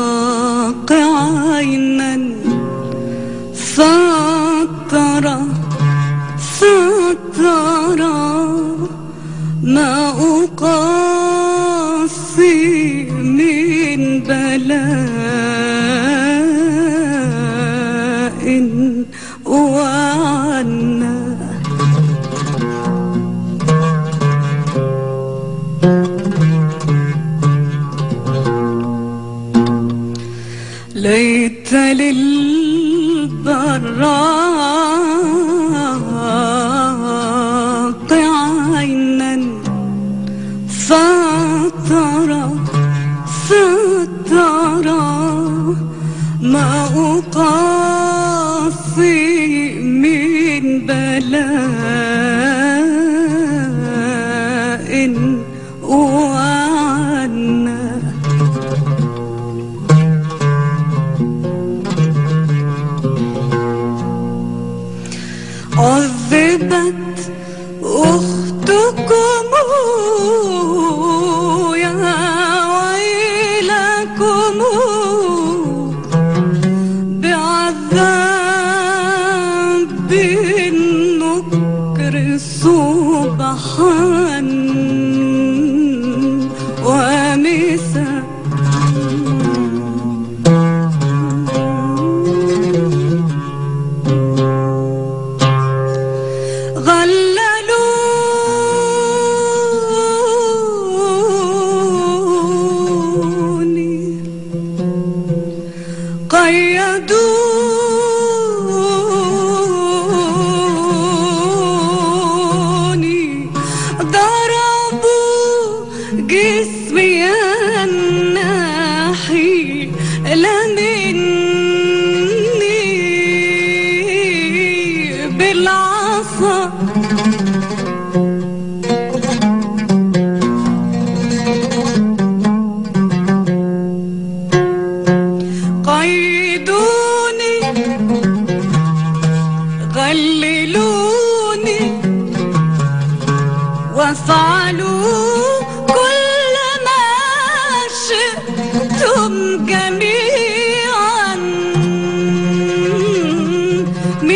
للبراق عينا سطر سطر ما أقاسي من بلاء للبراق عينا سطر سطر ما أقاسي من بلاء. بعذاب النكر صبحا ومساء غللوني. قيدوني جسمي الناحي لمني بالعصا. قيدوني غللوني.